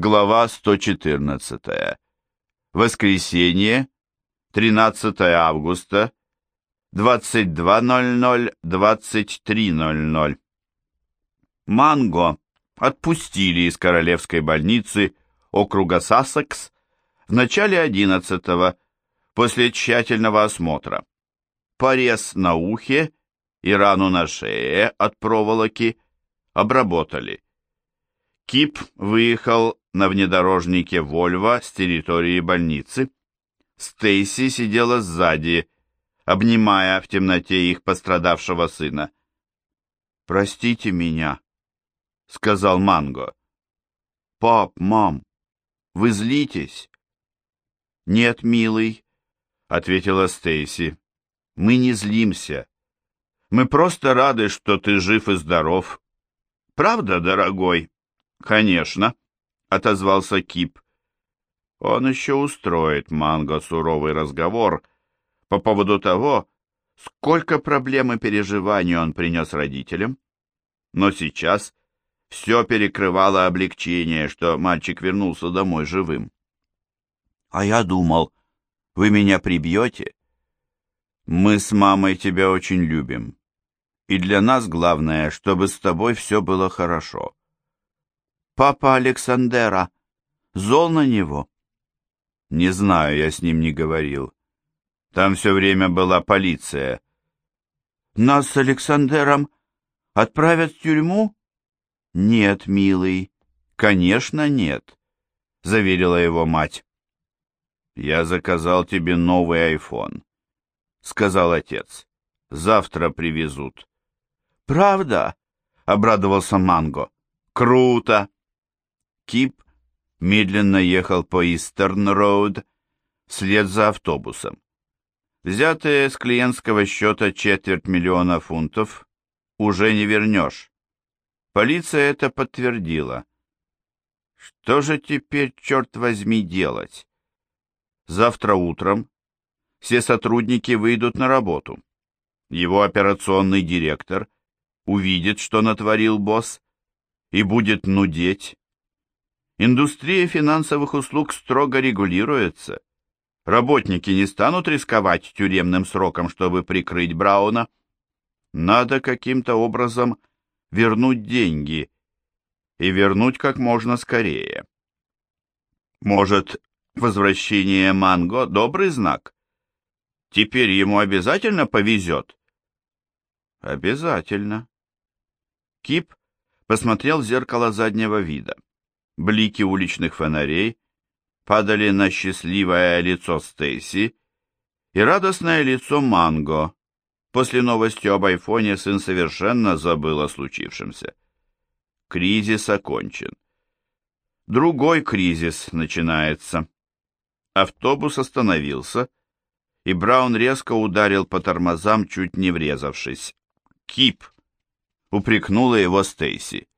Глава 114. Воскресенье, 13 августа, 22.00-23.00. Манго отпустили из королевской больницы округа Сассекс в начале 11 после тщательного осмотра. Порез на ухе и рану на шее от проволоки обработали. Кип выехал на внедорожнике «Вольво» с территории больницы. Стейси сидела сзади, обнимая в темноте их пострадавшего сына. «Простите меня», — сказал Манго. «Пап, мам, вы злитесь?» «Нет, милый», — ответила Стейси. «Мы не злимся. Мы просто рады, что ты жив и здоров. Правда, дорогой?» «Конечно», — отозвался Кип. «Он еще устроит Манго суровый разговор по поводу того, сколько проблем и переживаний он принес родителям. Но сейчас все перекрывало облегчение, что мальчик вернулся домой живым. «А я думал, вы меня прибьете?» «Мы с мамой тебя очень любим, и для нас главное, чтобы с тобой все было хорошо». Папа Александера зол на него? Не знаю, я с ним не говорил. Там все время была полиция. Нас с Александером отправят в тюрьму? Нет, милый, конечно, нет, заверила его мать. Я заказал тебе новый айфон, сказал отец. Завтра привезут. Правда? обрадовался Манго. Круто! Кип медленно ехал по Истерн-Роуд вслед за автобусом. Взятые с клиентского счета четверть миллиона фунтов уже не вернешь. Полиция это подтвердила. Что же теперь, черт возьми, делать? Завтра утром все сотрудники выйдут на работу. Его операционный директор увидит, что натворил босс, и будет нудеть, Индустрия финансовых услуг строго регулируется. Работники не станут рисковать тюремным сроком, чтобы прикрыть Брауна. Надо каким-то образом вернуть деньги и вернуть как можно скорее. Может, возвращение Манго – добрый знак? Теперь ему обязательно повезет? Обязательно. Кип посмотрел в зеркало заднего вида. Блики уличных фонарей падали на счастливое лицо Стейси и радостное лицо Манго. После новости об айфоне сын совершенно забыл о случившемся. Кризис окончен. Другой кризис начинается. Автобус остановился, и Браун резко ударил по тормозам, чуть не врезавшись. «Кип!» — упрекнула его Стейси.